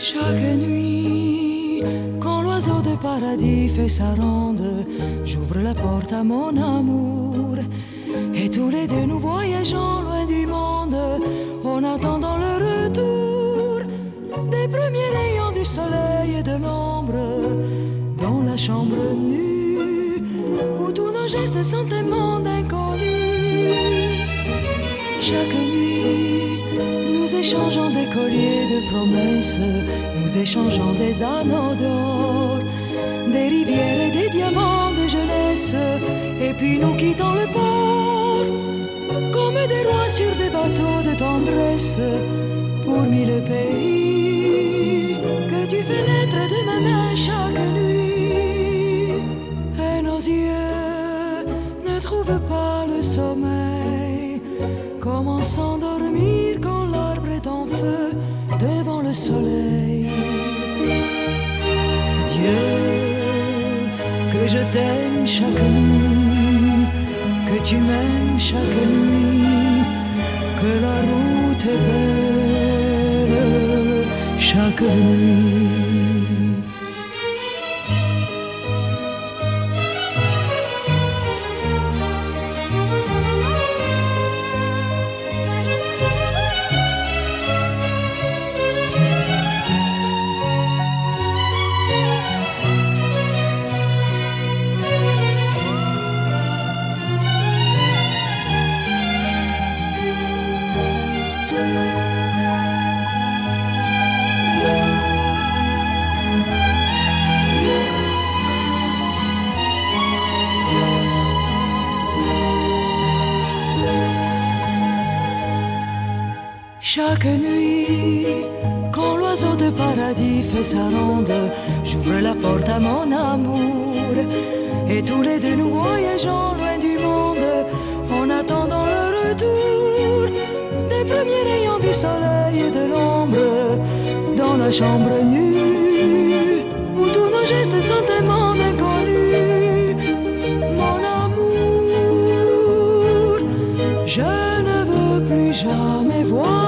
Chaque nuit, quand l'oiseau de paradis fait sa ronde, j'ouvre la porte à mon amour. Et tous les deux nous voyageons loin du monde, en attendant le retour des premiers rayons du soleil et de l'ombre dans la chambre nue où tous nos gestes sont un monde. Chaque nuit, nous échangeons des colliers de promesses, nous échangeons des anneaux d'or, des rivières et des diamants de jeunesse, et puis nous quittons le port comme des rois sur des bateaux de tendresse pour mille pays que tu fais naître de ma main chaque nuit. Et nos yeux ne trouvent pas le sommeil. Comment s'endormir soleil? Dieu, que je t'aime chaque nuit, que tu m'aimes chaque nuit, que la route est belle chaque nuit. Chaque nuit, quand l'oiseau de paradis fait sa ronde, j'ouvre la porte à mon amour. Et tous les deux nous voyageons loin du monde, en attendant le retour des premiers rayons du soleil et de l'ombre, dans la chambre nue, où tous nos gestes sont tellement inconnus. Mon amour, je ne veux plus jamais voir.